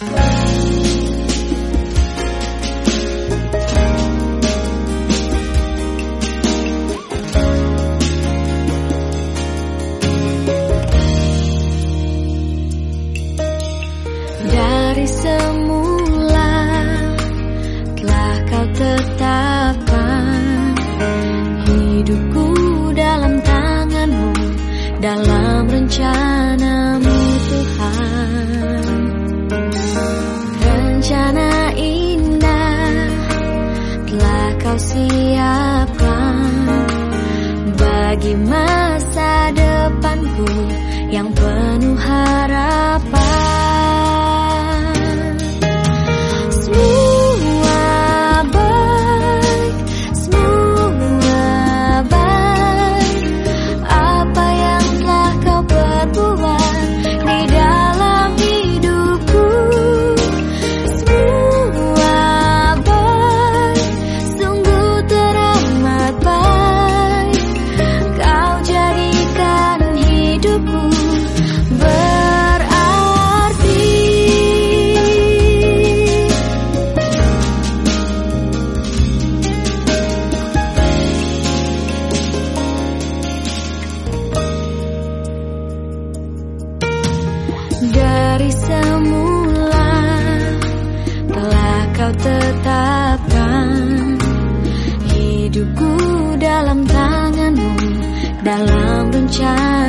Dari semula telah kau tetapkan hidupku dalam tanganmu, dalam rencanamu Tuhan. Kau siapkan bagi masa depanku yang penuh harapan. Dari semula telah kau tetapkan hidupku dalam tanganmu, dalam. Rencana